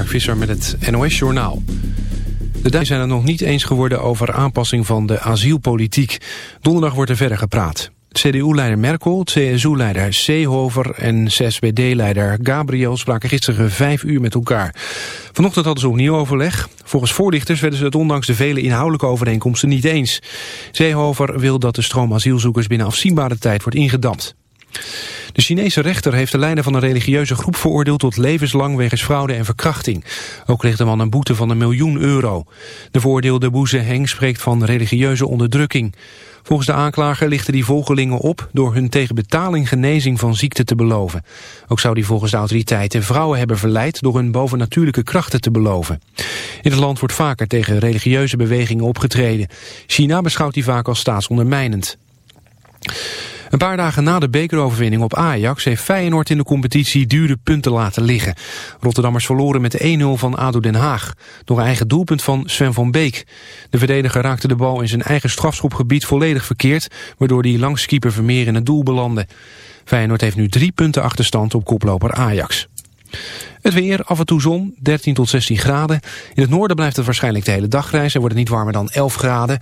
Mark Visser met het NOS-journaal. De Duitsers zijn het nog niet eens geworden over aanpassing van de asielpolitiek. Donderdag wordt er verder gepraat. CDU-leider Merkel, CSU-leider Seehofer en CSPD-leider Gabriel spraken gisteren vijf uur met elkaar. Vanochtend hadden ze opnieuw overleg. Volgens voorlichters werden ze het ondanks de vele inhoudelijke overeenkomsten niet eens. Seehofer wil dat de stroom asielzoekers binnen afzienbare tijd wordt ingedampt. De Chinese rechter heeft de leider van een religieuze groep veroordeeld tot levenslang wegens fraude en verkrachting. Ook kreeg de man een boete van een miljoen euro. De veroordeelde Boeze Heng spreekt van religieuze onderdrukking. Volgens de aanklager lichten die volgelingen op door hun tegen betaling genezing van ziekte te beloven. Ook zou die volgens de autoriteiten vrouwen hebben verleid door hun bovennatuurlijke krachten te beloven. In het land wordt vaker tegen religieuze bewegingen opgetreden. China beschouwt die vaak als staatsondermijnend. Een paar dagen na de bekeroverwinning op Ajax heeft Feyenoord in de competitie dure punten laten liggen. Rotterdammers verloren met 1-0 van ADO Den Haag. Door eigen doelpunt van Sven van Beek. De verdediger raakte de bal in zijn eigen strafschopgebied volledig verkeerd, waardoor die langs keeper Vermeer in het doel belandde. Feyenoord heeft nu drie punten achterstand op koploper Ajax. Het weer, af en toe zon, 13 tot 16 graden. In het noorden blijft het waarschijnlijk de hele dag grijs en wordt het niet warmer dan 11 graden.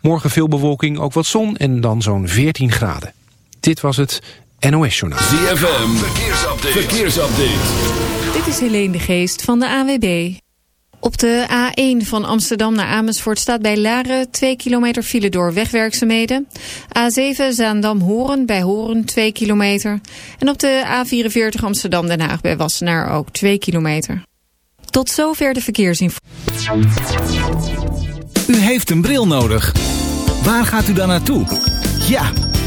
Morgen veel bewolking, ook wat zon en dan zo'n 14 graden. Dit was het NOS Journaal. ZFM, verkeersupdate. verkeersupdate. Dit is Helene de Geest van de AWB. Op de A1 van Amsterdam naar Amersfoort staat bij Laren 2 kilometer file door wegwerkzaamheden. A7 Zaandam-Horen bij Horen 2 kilometer. En op de A44 Amsterdam-Den Haag bij Wassenaar ook 2 kilometer. Tot zover de verkeersinformatie. U heeft een bril nodig. Waar gaat u dan naartoe? Ja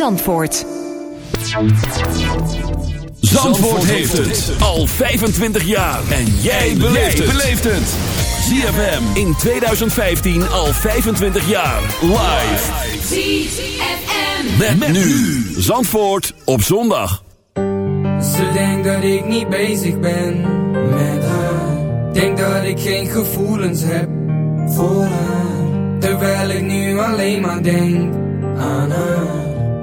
Zandvoort. Zandvoort heeft het al 25 jaar. En jij beleeft het. ZFM in 2015 al 25 jaar. Live. ZFM. Met, met nu. Zandvoort op zondag. Ze denkt dat ik niet bezig ben met haar. Denk dat ik geen gevoelens heb voor haar. Terwijl ik nu alleen maar denk aan haar.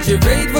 Doordat je weet wat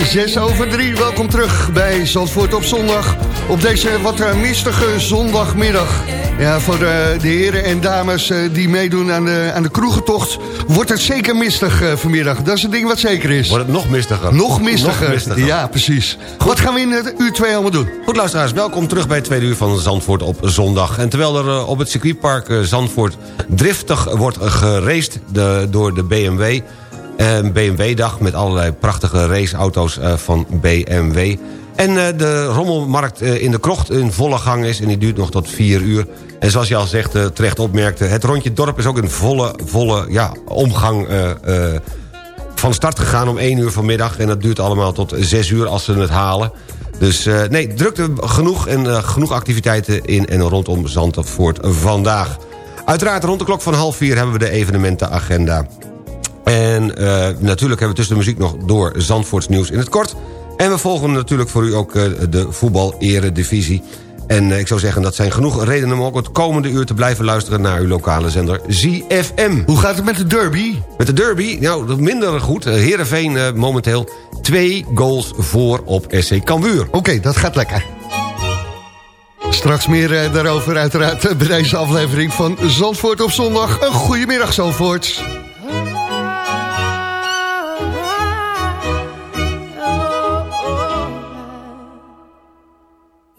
zes over drie. Welkom terug bij Zandvoort op zondag. Op deze wat eh, mistige zondagmiddag. Ja, voor de, de heren en dames eh, die meedoen aan de, aan de kroegentocht... wordt het zeker mistig eh, vanmiddag. Dat is het ding wat zeker is. Wordt het nog mistiger. Nog mistiger. Nog mistiger. Ja, precies. Wat gaan we in het uur 2 allemaal doen? Goed luisteraars, welkom terug bij het tweede uur van Zandvoort op zondag. En terwijl er eh, op het circuitpark eh, Zandvoort driftig wordt geraced door de BMW... BMW-dag met allerlei prachtige raceauto's eh, van BMW... En eh, de rommelmarkt eh, in de krocht in volle gang is... en die duurt nog tot 4 uur. En zoals je al zegt, terecht opmerkte... het rondje dorp is ook in volle, volle ja, omgang van start gegaan om 1 uur vanmiddag. En dat duurt allemaal tot 6 uur als ze het halen. Dus nee, drukte genoeg en genoeg activiteiten in en rondom Zandvoort vandaag. Uiteraard rond de klok van half vier hebben we de evenementenagenda. En eh, natuurlijk hebben we tussen de muziek nog door Zandvoorts nieuws in het kort. En we volgen natuurlijk voor u ook eh, de voetbal-eredivisie. En eh, ik zou zeggen, dat zijn genoeg redenen om ook het komende uur te blijven luisteren... naar uw lokale zender ZFM. Hoe gaat het met de derby? Met de derby, nou, dat minder goed. Heerenveen eh, momenteel twee goals voor op SC Cambuur. Oké, dat gaat lekker. Straks meer daarover uiteraard bij deze aflevering van Zandvoort op zondag. Een goedemiddag Zandvoort.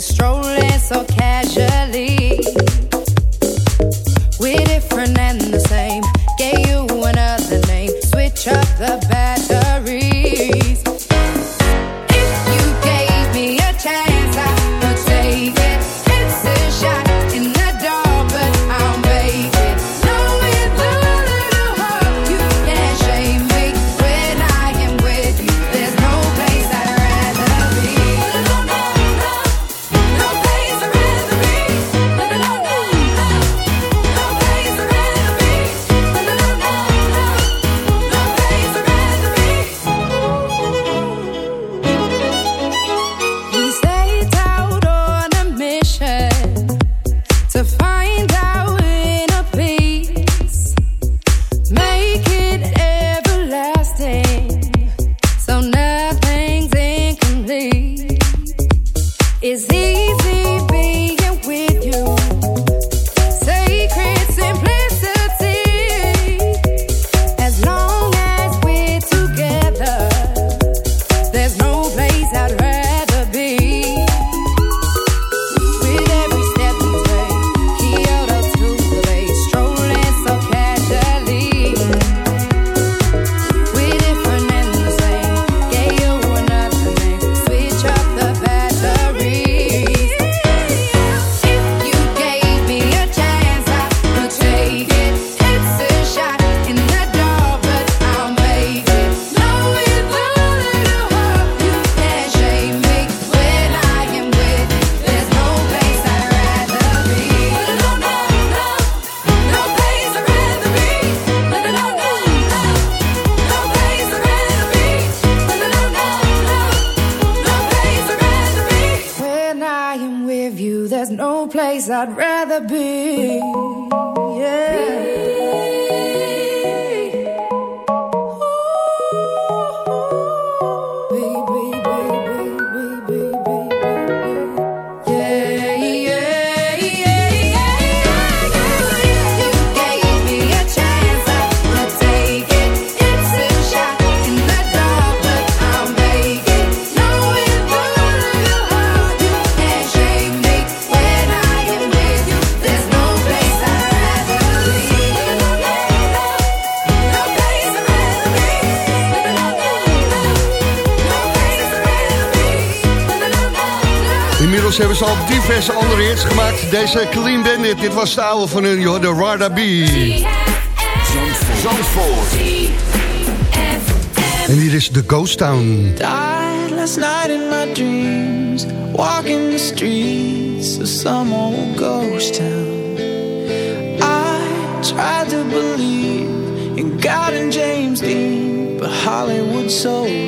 strolling so casually. Al diverse andere hits gemaakt. Deze Clean Bandit, dit was de oude van hun, joh, de Rada B. Zandvoort. En hier is The Ghost Town. Died last night in my dreams. Walking the streets of some old ghost town. I tried to believe in God and James Dean. But Hollywood sold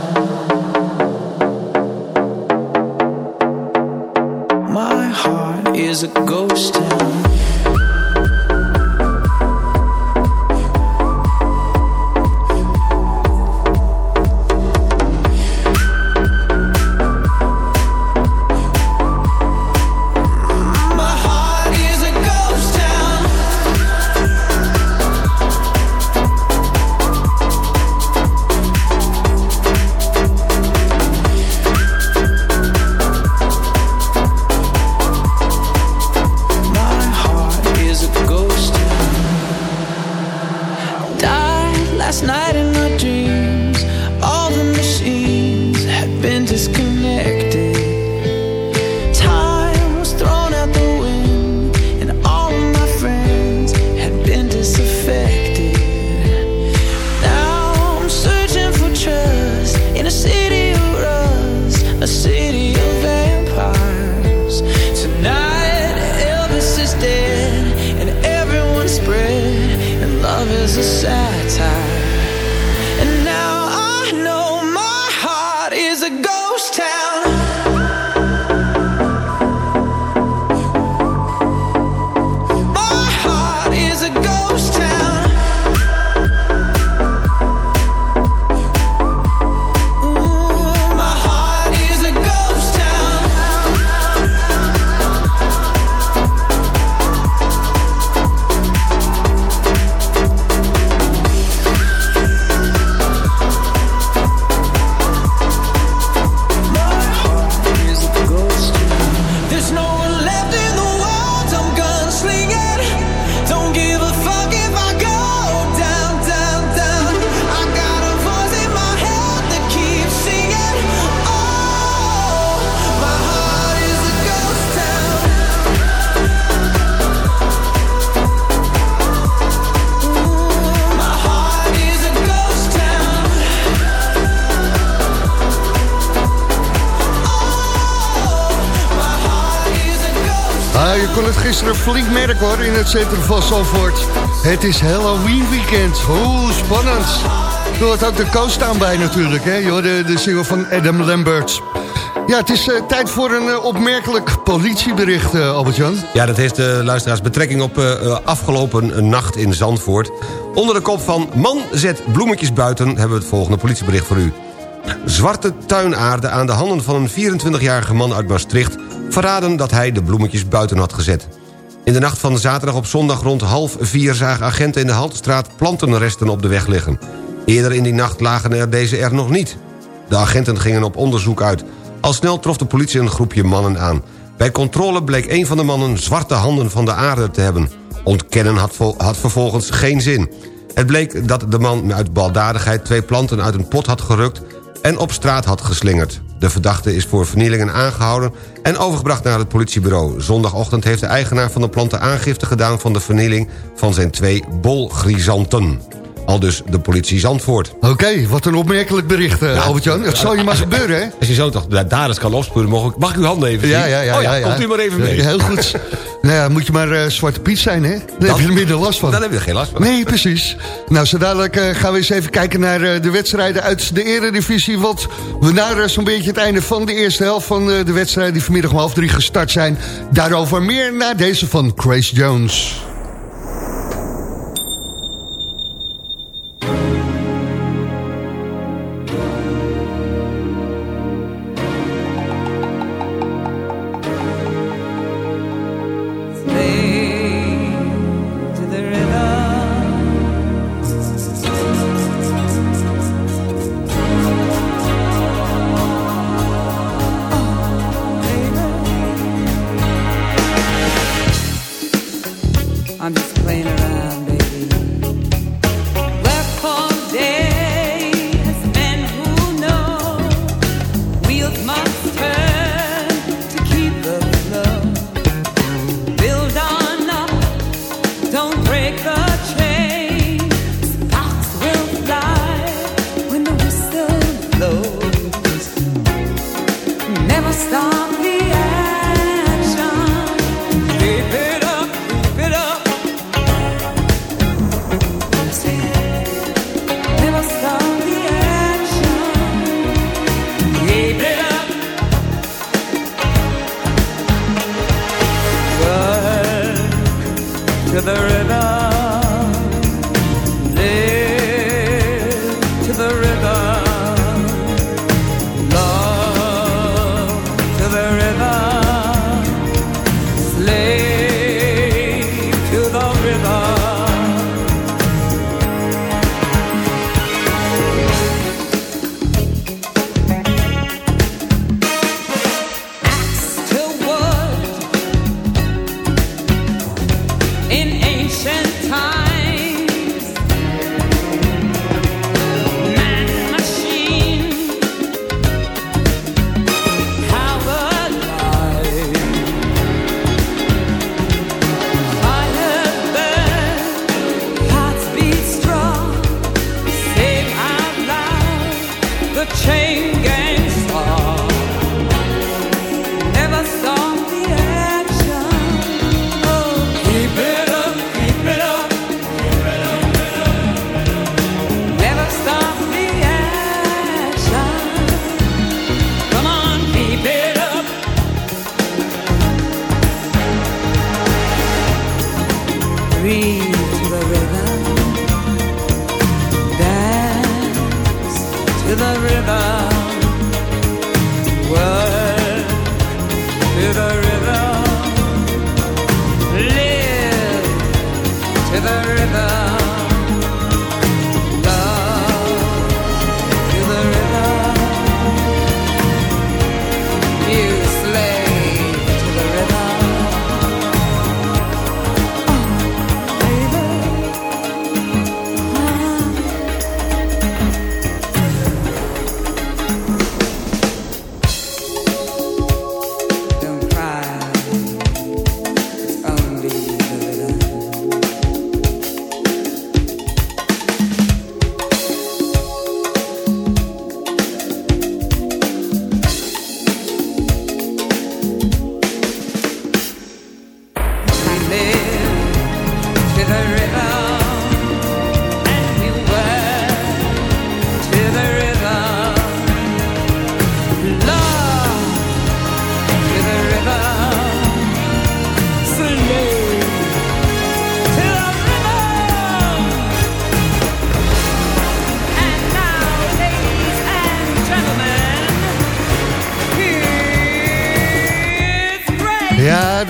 Night in flink merken hoor, in het centrum van Zandvoort. Het is Halloween weekend. Hoe spannend. Er hoort ook de coast aan bij natuurlijk, hè. Je hoorde de single van Adam Lambert. Ja, het is eh, tijd voor een eh, opmerkelijk politiebericht, eh, Albert-Jan. Ja, dat heeft de luisteraars betrekking op afgelopen nacht in Zandvoort. Onder de kop van Man zet bloemetjes buiten... hebben we het volgende politiebericht voor u. Zwarte tuinaarde aan de handen van een 24-jarige man uit Maastricht... verraden dat hij de bloemetjes buiten had gezet. In de nacht van zaterdag op zondag rond half vier... zagen agenten in de Haltestraat plantenresten op de weg liggen. Eerder in die nacht lagen er deze er nog niet. De agenten gingen op onderzoek uit. Al snel trof de politie een groepje mannen aan. Bij controle bleek een van de mannen zwarte handen van de aarde te hebben. Ontkennen had, had vervolgens geen zin. Het bleek dat de man uit baldadigheid twee planten uit een pot had gerukt... en op straat had geslingerd. De verdachte is voor vernielingen aangehouden en overgebracht naar het politiebureau. Zondagochtend heeft de eigenaar van de planten aangifte gedaan... van de vernieling van zijn twee bolgrisanten. Al dus de politie Zandvoort. Oké, wat een opmerkelijk bericht, uh, Albert-Jan. Het zal je maar gebeuren, hè? Als je zo toch daar eens kan opsporen, mag ik, mag ik uw handen even zien? Ja, ja, ja. Oh ja, ja. Komt u maar even mee. Heel goed. Nou ja, moet je maar uh, Zwarte Piet zijn, hè? Dan heb je er minder last van. Dan heb je er geen last van. Nee, precies. Nou, zo dadelijk uh, gaan we eens even kijken naar uh, de wedstrijden uit de eredivisie. Want we naderen zo'n beetje het einde van de eerste helft van de wedstrijden... die vanmiddag om half drie gestart zijn. Daarover meer na deze van Grace Jones.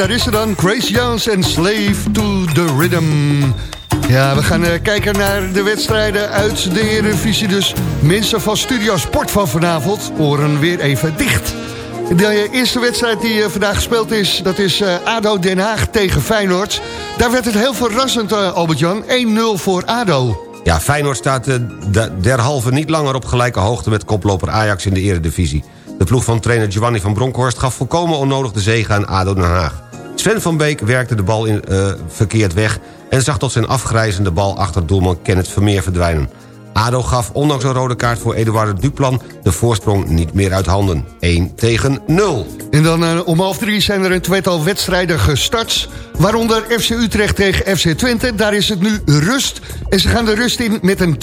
Daar is ze dan. Grace Jones en Slave to the Rhythm. Ja, we gaan uh, kijken naar de wedstrijden uit de Eredivisie. Dus mensen van Studio Sport van vanavond, oren weer even dicht. De eerste wedstrijd die uh, vandaag gespeeld is, dat is ADO Den Haag tegen Feyenoord. Daar werd het heel verrassend, Albert-Jan. 1-0 voor ADO. Ja, Feyenoord staat derhalve niet langer op gelijke hoogte met koploper Ajax in de Eredivisie. De ploeg van trainer Giovanni van Bronckhorst gaf volkomen onnodig de zege aan ADO Den Haag. Sven van Beek werkte de bal in, uh, verkeerd weg... en zag tot zijn afgrijzende bal achter doelman Kenneth Vermeer verdwijnen. ADO gaf ondanks een rode kaart voor Eduardo Duplan... de voorsprong niet meer uit handen. 1 tegen 0. En dan uh, om half drie zijn er een tweetal wedstrijden gestart. Waaronder FC Utrecht tegen FC Twente. Daar is het nu rust. En ze gaan de rust in met een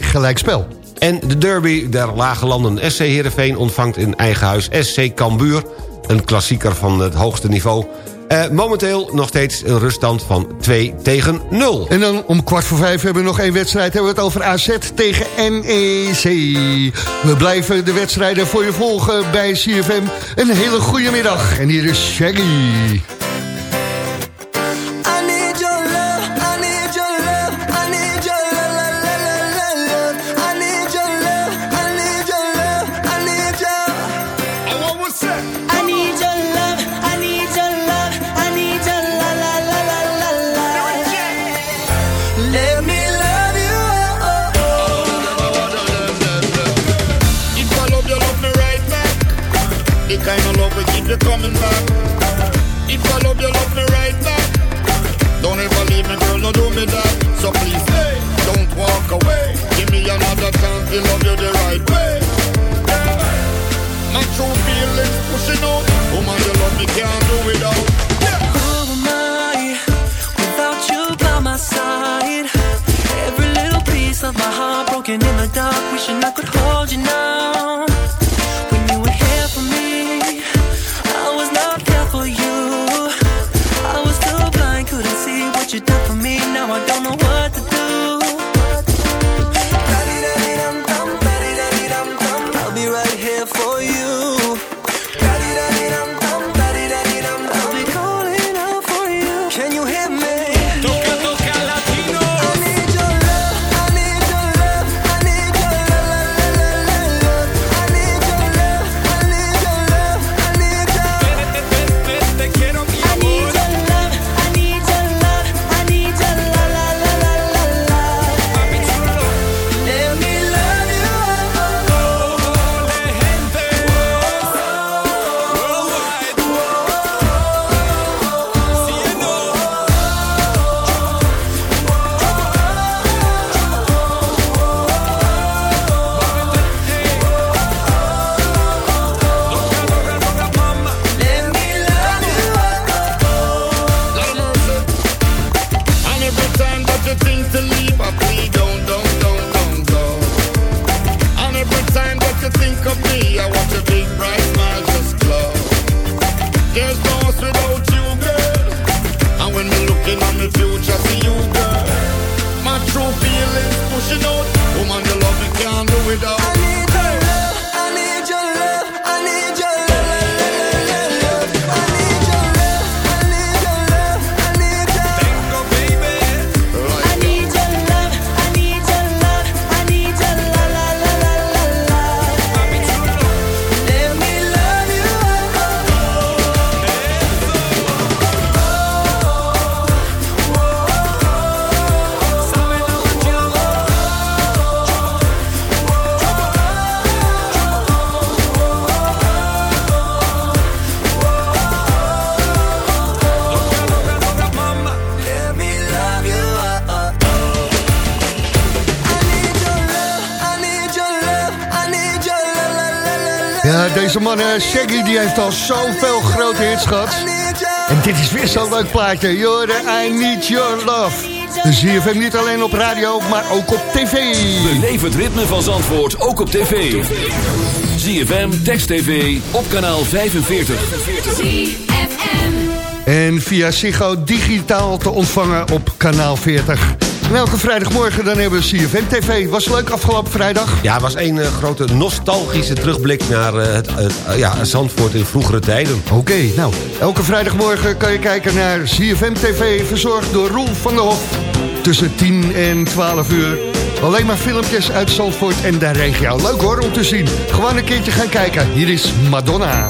2-2 gelijkspel. En de derby der lage landen SC Heerenveen ontvangt in eigen huis SC Cambuur... een klassieker van het hoogste niveau... Uh, momenteel nog steeds een ruststand van 2 tegen 0. En dan om kwart voor vijf hebben we nog één wedstrijd. Hebben we het over AZ tegen NEC. We blijven de wedstrijden voor je volgen bij CFM. Een hele goede middag. En hier is Shaggy. Chance love you the right way. My true feelings pushing out. Woman, you love me, can't do without. Who am I without you by my side? Every little piece of my heart broken in the dark, wishing I could deze man uh, Shaggy die heeft al zoveel grote hits gehad. En dit is weer zo'n leuk plaatje. Jorde, I need your love. Dus ZFM niet alleen op radio, maar ook op tv. Beleef het ritme van Zandvoort, ook op tv. ZFM, Text TV, op kanaal 45. En via Ziggo digitaal te ontvangen op kanaal 40. En elke vrijdagmorgen dan hebben we CFM TV. Was leuk afgelopen vrijdag? Ja, het was een uh, grote nostalgische terugblik naar uh, het, uh, ja, Zandvoort in vroegere tijden. Oké, okay, nou, elke vrijdagmorgen kan je kijken naar CFM TV... verzorgd door Roel van der Hof. Tussen 10 en 12 uur. Alleen maar filmpjes uit Zandvoort en de regio. Leuk hoor om te zien. Gewoon een keertje gaan kijken. Hier is Madonna.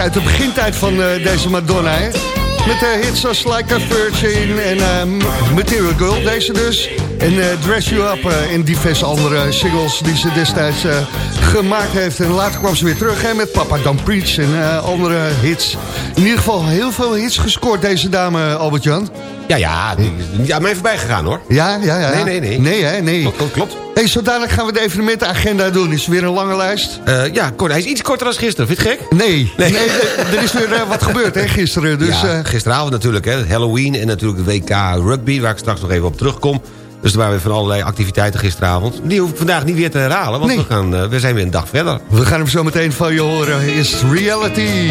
Beetje uit de begintijd van eh, deze Madonna, hè? Met uh, hits als Like a Virgin en eh, Material Girl, deze dus. En eh, Dress You Up uh, en diverse andere singles die ze destijds gemaakt heeft. En later kwam ze weer terug hè, met Papa Don't Preach en andere hits. In ieder geval heel veel hits gescoord, deze dame, Albert-Jan. Ja, ja, die, ja, mij voorbij gegaan hoor. Ja, ja, ja. Nee, nee, nee. Nee, hè, nee. Klopt, klopt. Hey, zo dadelijk gaan we de evenementenagenda doen. Is er weer een lange lijst? Uh, ja, hij is iets korter dan gisteren. Vind je het gek? Nee, nee. nee er is weer uh, wat gebeurd hè, gisteren. Dus, ja, gisteravond natuurlijk, hè, Halloween en natuurlijk de WK Rugby... waar ik straks nog even op terugkom. Dus er waren weer van allerlei activiteiten gisteravond. Die hoef ik vandaag niet weer te herhalen, want Nee. we, gaan, we zijn weer een dag verder. We gaan hem zo meteen van je horen. Is reality.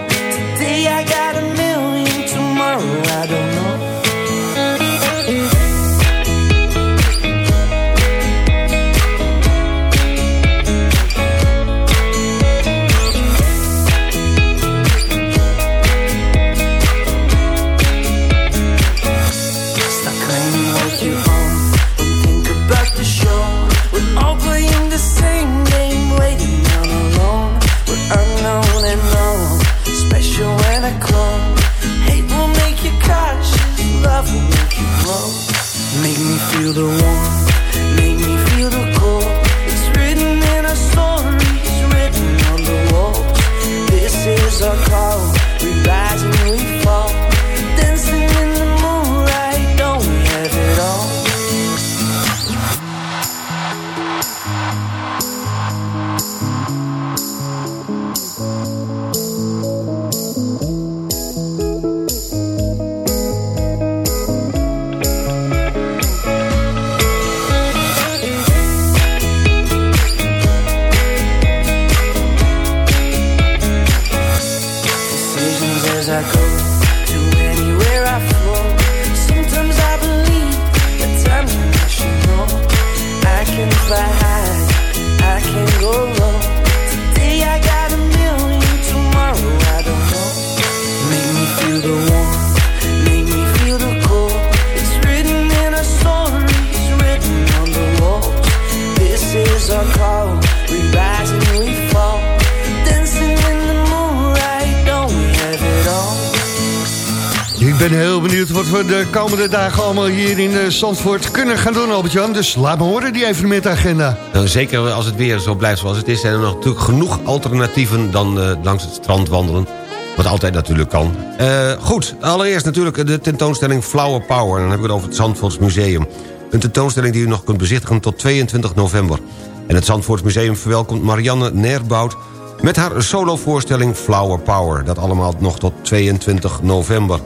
Zandvoort kunnen gaan doen, Albert-Jan. Dus laat me horen, die evenementagenda. Nou, zeker als het weer zo blijft zoals het is... zijn er nog natuurlijk genoeg alternatieven dan eh, langs het strand wandelen. Wat altijd natuurlijk kan. Eh, goed, allereerst natuurlijk de tentoonstelling Flower Power. Dan heb ik het over het Zandvoorts Museum. Een tentoonstelling die u nog kunt bezichtigen tot 22 november. En het Zandvoorts Museum verwelkomt Marianne Nerbout... met haar solovoorstelling Flower Power. Dat allemaal nog tot 22 november.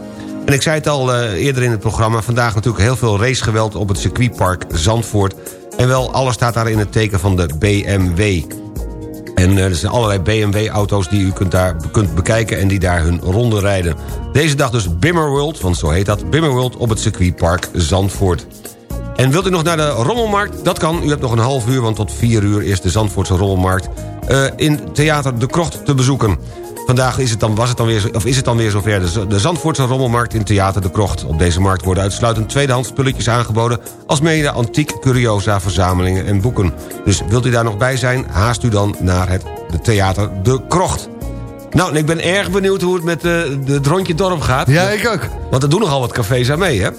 En ik zei het al eh, eerder in het programma... vandaag natuurlijk heel veel racegeweld op het circuitpark Zandvoort. En wel, alles staat daar in het teken van de BMW. En eh, er zijn allerlei BMW-auto's die u kunt, daar, kunt bekijken... en die daar hun ronde rijden. Deze dag dus Bimmerworld, want zo heet dat... Bimmerworld op het circuitpark Zandvoort. En wilt u nog naar de Rommelmarkt? Dat kan. U hebt nog een half uur, want tot vier uur is de Zandvoortse Rommelmarkt... eh, in Theater De Krocht te bezoeken. Vandaag is het dan, was het dan weer, of is het dan weer zover. De, de Zandvoortse Rommelmarkt in Theater De Krocht. Op deze markt worden uitsluitend tweedehands spulletjes aangeboden... als mede antiek, curiosa, verzamelingen en boeken. Dus wilt u daar nog bij zijn? Haast u dan naar het de Theater De Krocht. Nou, en ik ben erg benieuwd hoe het met eh, de, het rondje dorp gaat. Ja, ik ook. Want er doen nogal wat cafés aan mee, hè?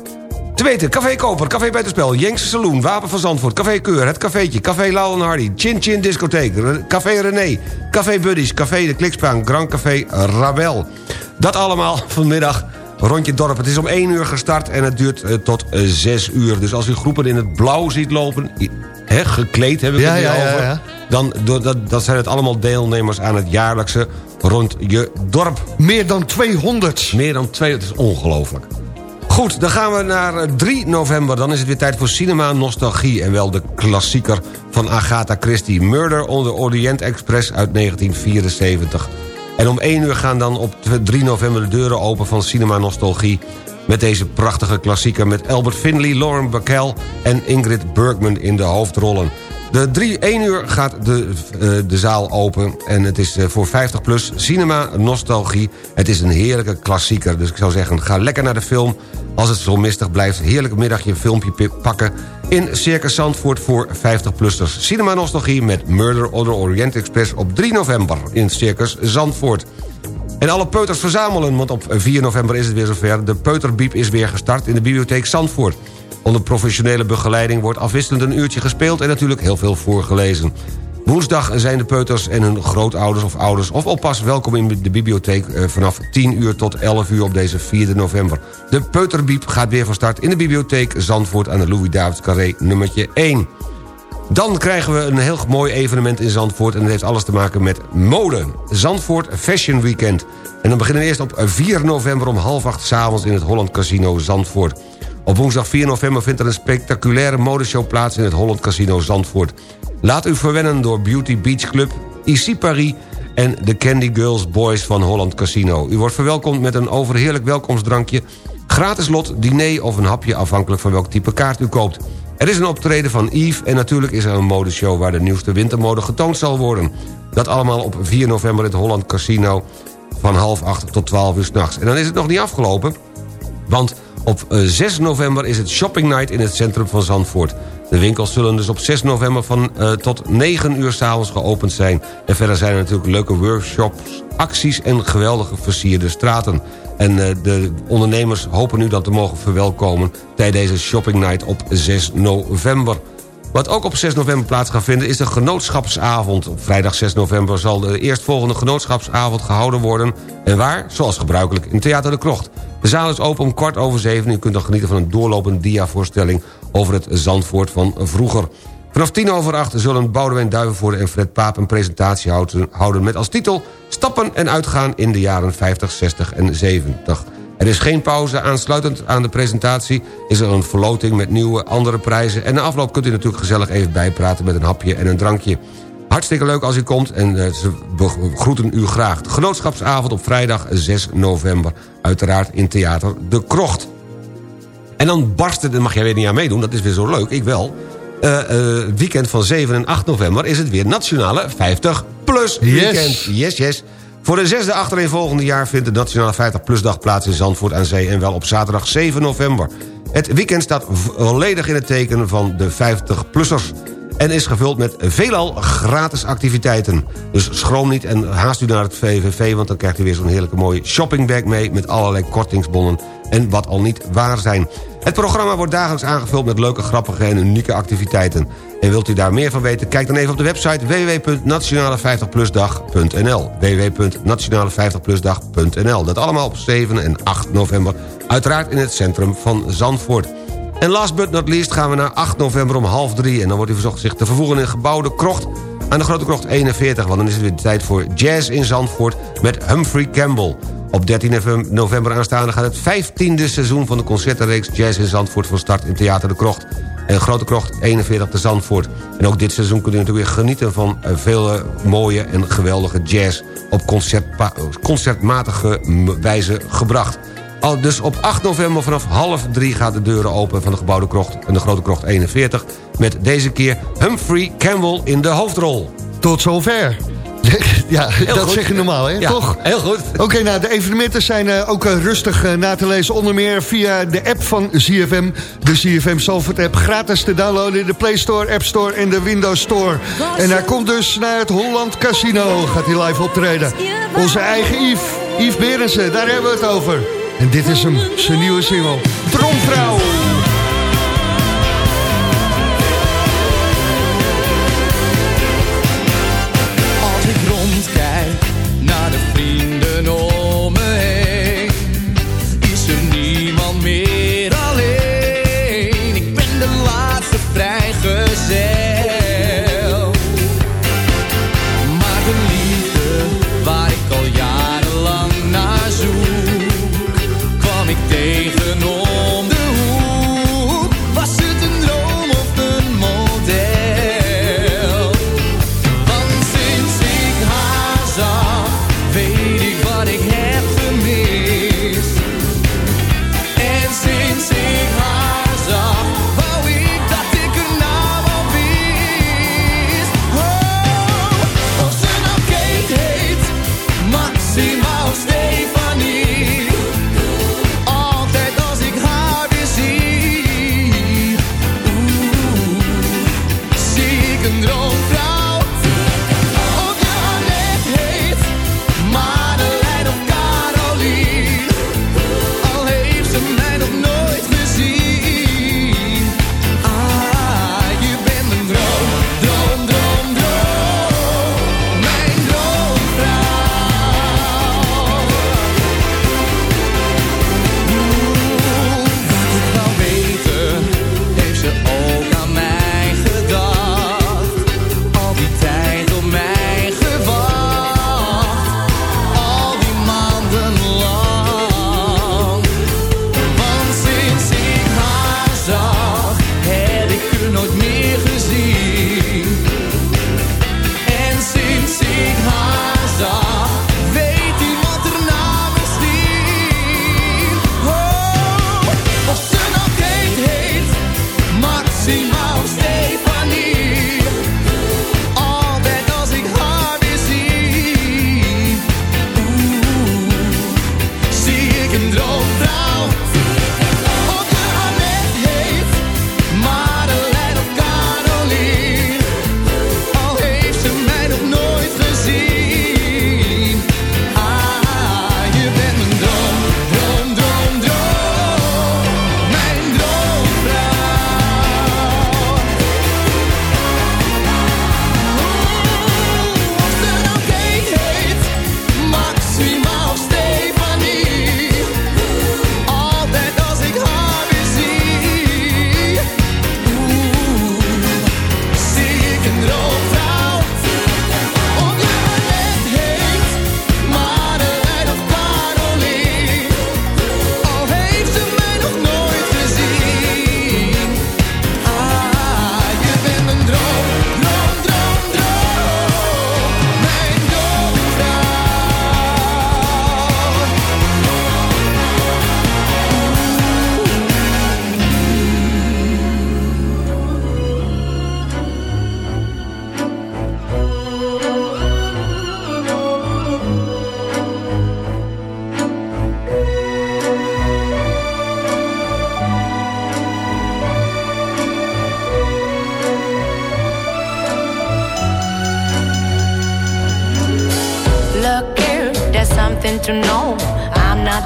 Te weten, Café Koper, Café Buitenspel, Jenkse Saloon, Wapen van Zandvoort, Café Keur, Het Cafeetje, Café Lauw en Hardy, Chin Chin Discotheek, Café René, Café Buddies, Café De Klikspaan, Grand Café Rabel. Dat allemaal vanmiddag rondje dorp. Het is om 1 uur gestart en het duurt eh, tot eh, 6 uur. Dus als u groepen in het blauw ziet lopen... hè, gekleed hebben we Ja, het ja, over... ja. Dan, dat, dat zijn het allemaal deelnemers aan het jaarlijkse Rond Je Dorp. Meer dan 200. Meer dan twee, dat is ongelooflijk. Goed, dan gaan we naar eh, 3 november. Dan is het weer tijd voor Cinema Nostalgie. En wel de klassieker van Agatha Christie. Murder on the Orient Express uit 1974. En om 1 uur gaan dan op 3 november de deuren open van Cinema Nostalgie... met deze prachtige klassieker met Albert Finley, Lauren Bacall... en Ingrid Bergman in de hoofdrollen. De 3, 1 uur gaat de, eh, de zaal open en het is eh, voor 50 plus cinema nostalgie. Het is een heerlijke klassieker, dus ik zou zeggen ga lekker naar de film. Als het zo mistig blijft, heerlijk middagje een filmpje pakken... in Circus Zandvoort voor 50-plussers. Cinema nostalgie met Murder on the Orient Express op 3 november in Circus Zandvoort. En alle peuters verzamelen, want op 4 november is het weer zover. De peuterbiep is weer gestart in de bibliotheek Zandvoort. Onder professionele begeleiding wordt afwisselend een uurtje gespeeld... en natuurlijk heel veel voorgelezen. Woensdag zijn de peuters en hun grootouders of ouders of oppas... welkom in de bibliotheek eh, vanaf 10 uur tot 11 uur op deze 4 november. De peuterbiep gaat weer van start in de bibliotheek Zandvoort... aan de Louis-Davids Carré nummertje 1. Dan krijgen we een heel mooi evenement in Zandvoort... en dat heeft alles te maken met mode. Zandvoort Fashion Weekend. En dan beginnen we eerst op 4 november om half acht... s'avonds in het Holland Casino Zandvoort. Op woensdag 4 november vindt er een spectaculaire modeshow plaats... in het Holland Casino Zandvoort. Laat u verwennen door Beauty Beach Club, Ici Paris... en de Candy Girls Boys van Holland Casino. U wordt verwelkomd met een overheerlijk welkomstdrankje... gratis lot, diner of een hapje afhankelijk van welk type kaart u koopt. Er is een optreden van Yves en natuurlijk is er een modeshow... waar de nieuwste wintermode getoond zal worden. Dat allemaal op 4 november in het Holland Casino... van half acht tot 12 uur s'nachts. En dan is het nog niet afgelopen... Want op eh, 6 november is het Shopping Night in het centrum van Zandvoort. De winkels zullen dus op 6 november van eh, tot 9 uur s'avonds geopend zijn. En verder zijn er natuurlijk leuke workshops, acties en geweldige versierde straten. En eh, de ondernemers hopen nu dat te mogen verwelkomen... tijdens deze Shopping Night op 6 november. Wat ook op 6 november plaats gaat vinden is de genootschapsavond. Op vrijdag 6 november zal de eerstvolgende genootschapsavond gehouden worden. En waar? Zoals gebruikelijk in Theater de Krocht. De zaal is open om kwart over zeven. U kunt dan genieten van een doorlopende diavoorstelling... over het Zandvoort van vroeger. Vanaf tien over acht zullen Boudewijn Duivenvoorde en Fred Paap... een presentatie houden, met als titel... Stappen en uitgaan in de jaren 50, 60 en 70. Er is geen pauze. Aansluitend aan de presentatie is er een verloting met nieuwe andere prijzen. En na afloop kunt u natuurlijk gezellig even bijpraten met een hapje en een drankje. Hartstikke leuk als u komt en eh, ze begroeten u graag. De genootschapsavond op vrijdag 6 november. Uiteraard in Theater De Krocht. En dan barst het, daar mag jij weer niet aan meedoen, dat is weer zo leuk, ik wel. Eh, eh, weekend van 7 en 8 november is het weer Nationale 50 Plus Weekend. Yes, yes. Voor de zesde achtereenvolgende jaar vindt de Nationale 50 Plus Dag plaats in Zandvoort aan Zee... en wel op zaterdag 7 november. Het weekend staat volledig in het teken van de 50-plussers... en is gevuld met veelal gratis activiteiten. Dus schroom niet en haast u naar het VVV... want dan krijgt u weer zo'n heerlijke mooie shoppingbag mee... met allerlei kortingsbonnen en wat al niet waar zijn. Het programma wordt dagelijks aangevuld met leuke, grappige en unieke activiteiten. En wilt u daar meer van weten? Kijk dan even op de website www.nationale50plusdag.nl www.nationale50plusdag.nl Dat allemaal op 7 en 8 november. Uiteraard in het centrum van Zandvoort. En last but not least gaan we naar 8 november om half drie... en dan wordt u verzocht zich te vervoegen in gebouw De Krocht... aan de Grote Krocht 41, want dan is het weer tijd voor Jazz in Zandvoort... met Humphrey Campbell. Op 13 november aanstaande gaat het 15e seizoen van de concertenreeks Jazz in Zandvoort van start in Theater De Krocht. En Grote Krocht 41 te Zandvoort. En ook dit seizoen kunt u natuurlijk weer genieten van eh, vele mooie en geweldige jazz op concertmatige wijze gebracht. Al dus op 8 november vanaf half drie gaat de deuren open van de gebouwde krocht en de Grote Krocht 41. Met deze keer Humphrey Campbell in de hoofdrol. Tot zover. ja, dat goed. zeg je normaal, hè? Ja, Toch? heel goed. Oké, nou, de evenementen zijn eh, ook eh, rustig eh, na te lezen. Onder meer via de app van ZFM. De ZFM Salford app. Gratis te downloaden in de Play Store, App Store en de Windows Store. En hij komt dus naar het Holland Casino. Gaat hij live optreden. Onze eigen Yves. Yves Berensen, daar hebben we het over. En dit is hem, zijn nieuwe single. Tromvrouw.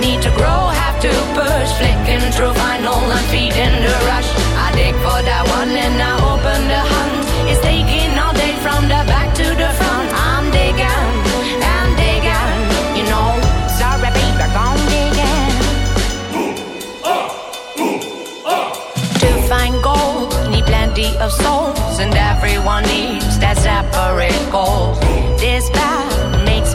need to grow, have to push. Flicking through vinyl and feeding the rush. I dig for that one and I open the hunt. It's taking all day from the back to the front. I'm digging, I'm digging, you know. Sorry, baby, gone digging. To find gold, need plenty of souls, and everyone needs that separate goal. This path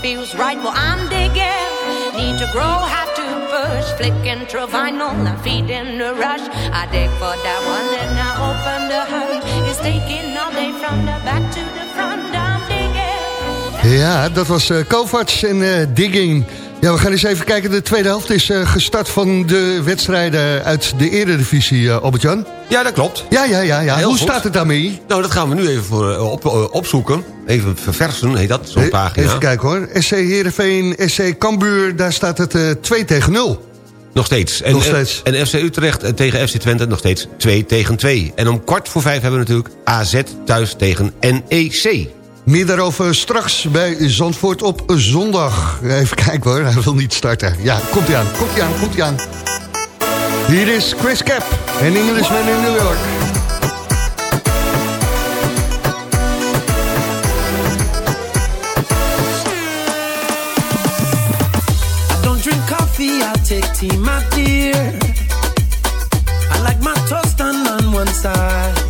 feels right. Well, I'm digging, need to grow, have to push. Flicking through vinyl and feeding the rush. I dig for that one and I open the hunt. It's taking all day from the back to the front. I'm digging. Ja, dat was eh Kovacs en eh, Digging. Ja, we gaan eens even kijken. De tweede helft is eh, gestart van de wedstrijden uit de eredivisie, eh Albert-Jan. Ja, dat klopt. Ja, ja, ja. ja. Heel Hoe goed. staat het daarmee? Nou, dat gaan we nu even voor, eh, op, opzoeken. Even verversen, heet dat, zo'n pagina. Even kijken hoor. SC Heerenveen, SC Cambuur, daar staat het eh 2 tegen 0. Nog steeds. En, Nog steeds. En, FC Utrecht tegen FC Twente nog steeds 2 tegen 2. En om kwart voor vijf hebben we natuurlijk AZ thuis tegen NEC. Meer daarover straks bij Zandvoort op zondag. Even kijken hoor, hij wil niet starten. Ja, komt hij aan, komt hij aan, komt hij aan. Hier is Chris Cap een Englishman in New York. take tea, my dear. I like my toast on one side.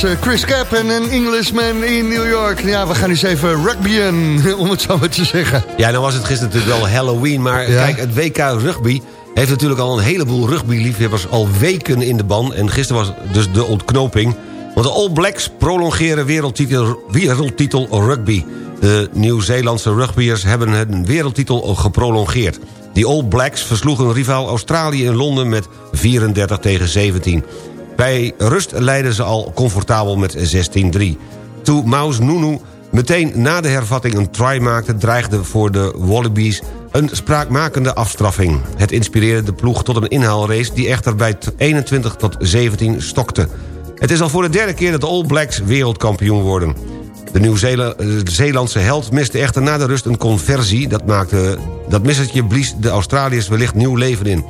was eh, Chris Cap en een Englishman in New York. Ja, we gaan eens even rugbyen, om het zo maar te zeggen. Ja, nou was het gisteren natuurlijk wel Halloween... maar Ja. kijk, het WK Rugby heeft natuurlijk al een heleboel rugbyliefhebbers... al weken in de ban. En gisteren was dus de ontknoping. Want de All Blacks prolongeren wereldtitel, wereldtitel rugby. De Nieuw-Zeelandse rugbyers hebben hun wereldtitel geprolongeerd. Die All Blacks versloegen rivaal Australië in Londen met 34 tegen 17. Bij rust leidden ze al comfortabel met 16-3. Toen Maus Nunu meteen na de hervatting een try maakte... dreigde voor de Wallabies een spraakmakende afstraffing. Het inspireerde de ploeg tot een inhaalrace... die echter bij 21 tot 17 stokte. Het is al voor de derde keer dat de All Blacks wereldkampioen worden. De Nieuw-Zeelandse held miste echter na de rust een conversie. Dat, maakte, dat missertje blies de Australiërs wellicht nieuw leven in.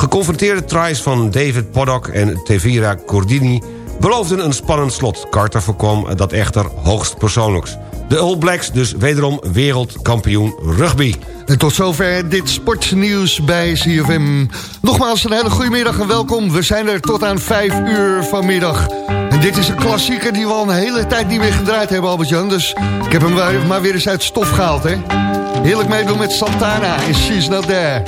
Geconfronteerde tries van David Poddock en Tevira Cordini... beloofden een spannend slot. Carter voorkwam dat echter hoogst persoonlijks. De All Blacks dus wederom wereldkampioen rugby. En tot zover dit sportnieuws bij CFM. Nogmaals een hele goede middag en welkom. We zijn er tot aan 5 uur vanmiddag. En dit is een klassieker die we al een hele tijd niet meer gedraaid hebben, Albert-Jan. Dus ik heb hem maar- weer eens uit stof gehaald, hè. Heerlijk meedoen met Santana en She's Not There.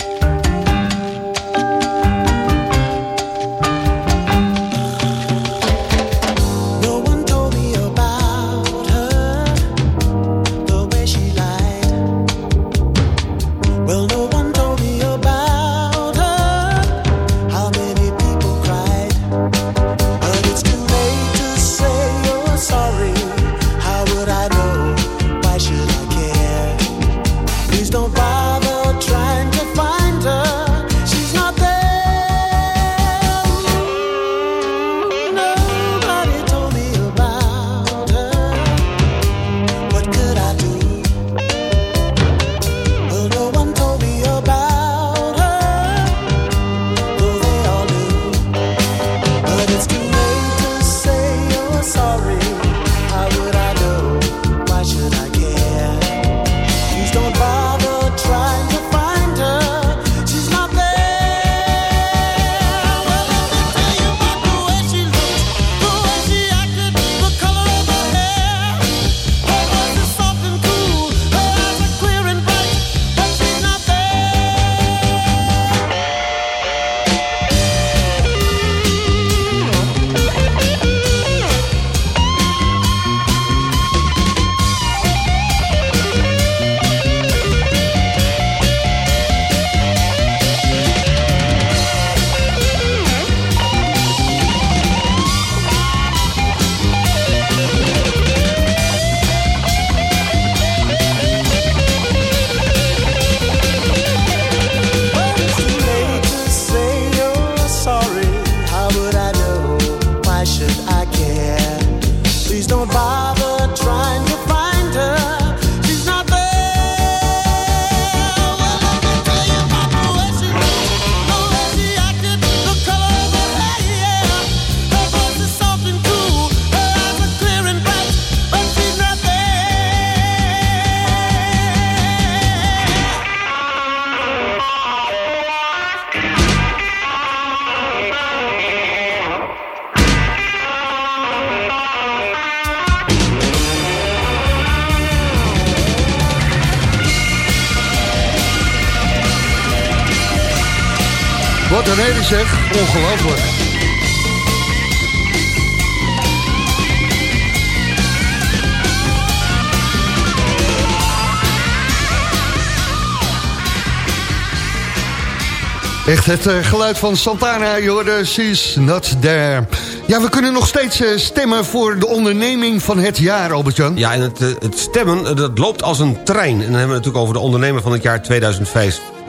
Echt het eh, geluid van Santana, je hoorde She's Not There. Ja, we kunnen nog steeds eh, stemmen voor de onderneming van het jaar, Albert-Jan. Ja, en het, eh, het stemmen, dat loopt als een trein. En dan hebben we het natuurlijk over de ondernemer van het jaar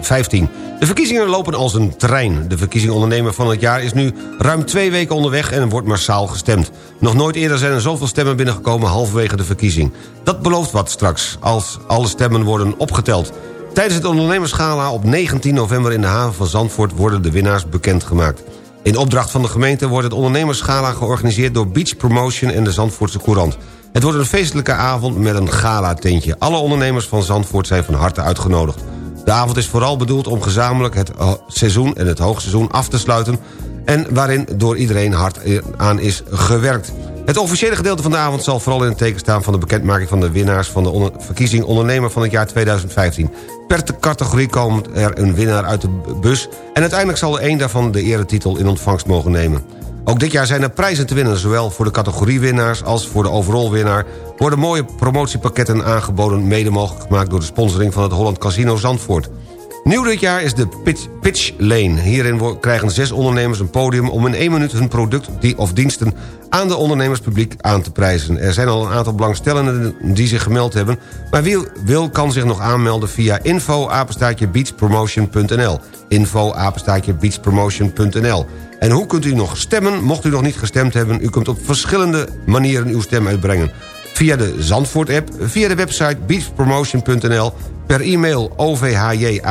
2015. De verkiezingen lopen als een trein. De verkiezing ondernemer van het jaar is nu ruim twee weken onderweg... en wordt massaal gestemd. Nog nooit eerder zijn er zoveel stemmen binnengekomen halverwege de verkiezing. Dat belooft wat straks, als alle stemmen worden opgeteld. Tijdens het ondernemerschala op 19 november in de haven van Zandvoort... worden de winnaars bekendgemaakt. In opdracht van de gemeente wordt het ondernemerschala georganiseerd... door Beach Promotion en de Zandvoortse Courant. Het wordt een feestelijke avond met een gala-tentje. Alle ondernemers van Zandvoort zijn van harte uitgenodigd. De avond is vooral bedoeld om gezamenlijk het eh, seizoen en het hoogseizoen af te sluiten... en waarin door iedereen hard aan is gewerkt. Het officiële gedeelte van de avond zal vooral in het teken staan... van de bekendmaking van de winnaars van de verkiezing ondernemer van het jaar 2015. Per categorie komt er een winnaar uit de bus... en uiteindelijk zal er één daarvan de eretitel in ontvangst mogen nemen. Ook dit jaar zijn er prijzen te winnen, zowel voor de categoriewinnaars als voor de overall-winnaar... worden mooie promotiepakketten aangeboden... mede mogelijk gemaakt door de sponsoring van het Holland Casino Zandvoort. Nieuw dit jaar is de pitch, pitch Lane. Hierin krijgen zes ondernemers een podium om in één minuut hun product of diensten aan de ondernemerspubliek aan te prijzen. Er zijn al een aantal belangstellenden die zich gemeld hebben... maar wie wil kan zich nog aanmelden via info beachpromotion.nl info En hoe kunt u nog stemmen? Mocht u nog niet gestemd hebben... u kunt op verschillende manieren uw stem uitbrengen. Via de Zandvoort-app, via de website beachpromotion.nl... per e-mail ovhj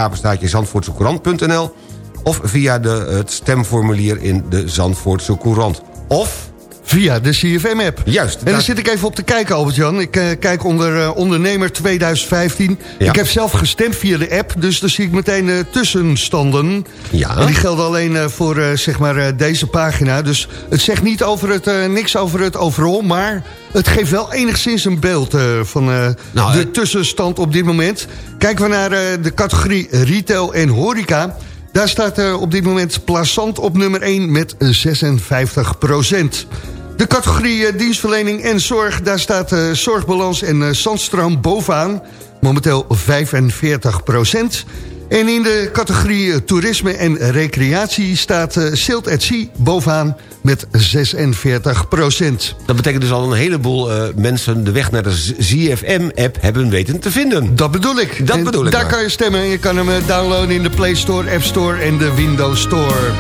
zandvoortsecourant.nl of via de, het stemformulier in de Zandvoortse Courant. Of Via de CFM-app. Juist. En daar zit ik even op te kijken, Albert-Jan. Ik uh, kijk onder uh, ondernemer 2015. Ja. Ik heb zelf gestemd via de app, dus dan zie ik meteen uh, tussenstanden. Ja. En die gelden alleen voor zeg maar, deze pagina. Dus het zegt niet over het, niks over het overal, maar het geeft wel enigszins een beeld van Nou, de tussenstand op dit moment. Kijken we naar de categorie retail en horeca... Daar staat uh, op dit moment Plazant op nummer 1 met 56 procent. De categorie uh, dienstverlening en zorg, daar staat Zorgbalans en Zandstroom bovenaan. Momenteel 45 procent. En in de categorie toerisme en recreatie staat uh, Silt at Sea bovenaan met 46 procent. Dat betekent dus al een heleboel uh, mensen de weg naar de ZFM-app hebben weten te vinden. Dat bedoel ik. Dat en bedoel ik Daar maar. kan je stemmen. Je kan hem uh, downloaden in de Play Store, App Store en de Windows Store.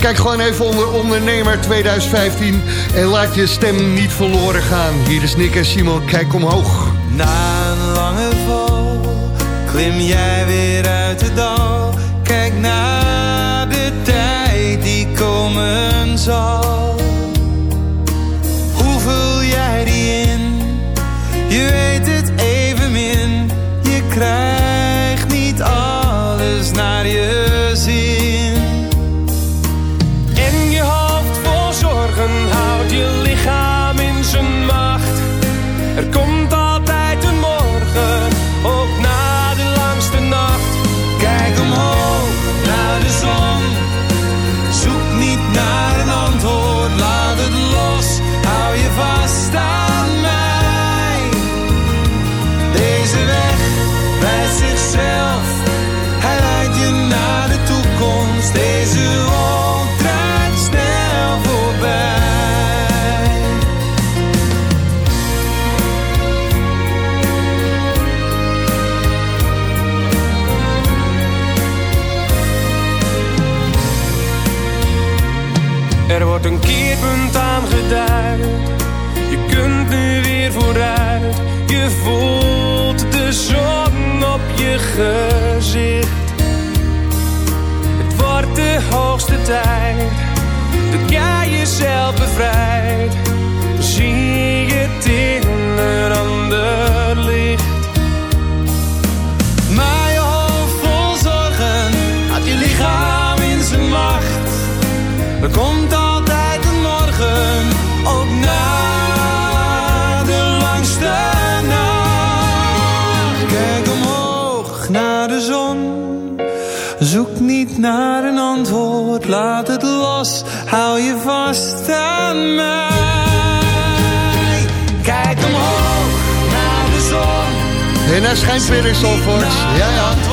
Kijk gewoon even onder ondernemer 2015 en laat je stem niet verloren gaan. Hier is Nick en Simon, kijk omhoog. Na een lange val klim jij weer uit de dal. Kijk naar de tijd die komen zal. Naar een antwoord, laat het los. Hou je vast aan mij. Kijk omhoog naar de zon. En hij schijnt weer in. Ja, ja.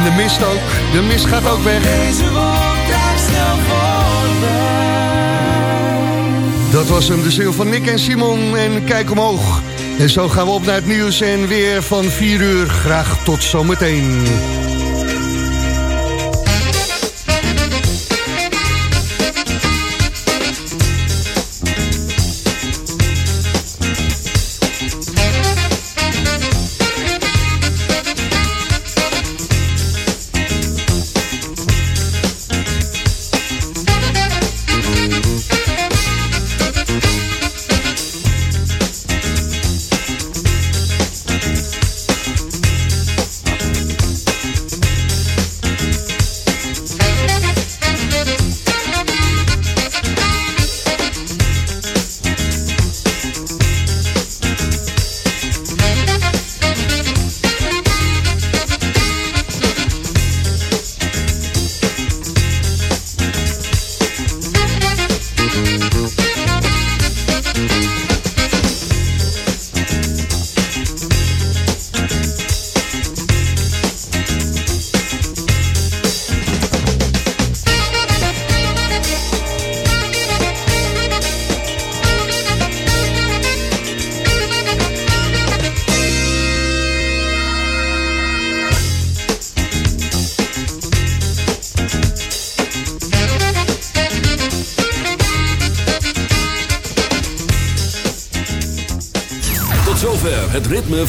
En de mist ook. De mist gaat ook weg. Dat was hem, de ziel van Nick en Simon. En kijk omhoog. En zo gaan we op naar het nieuws en weer van 4 uur. Graag tot zometeen.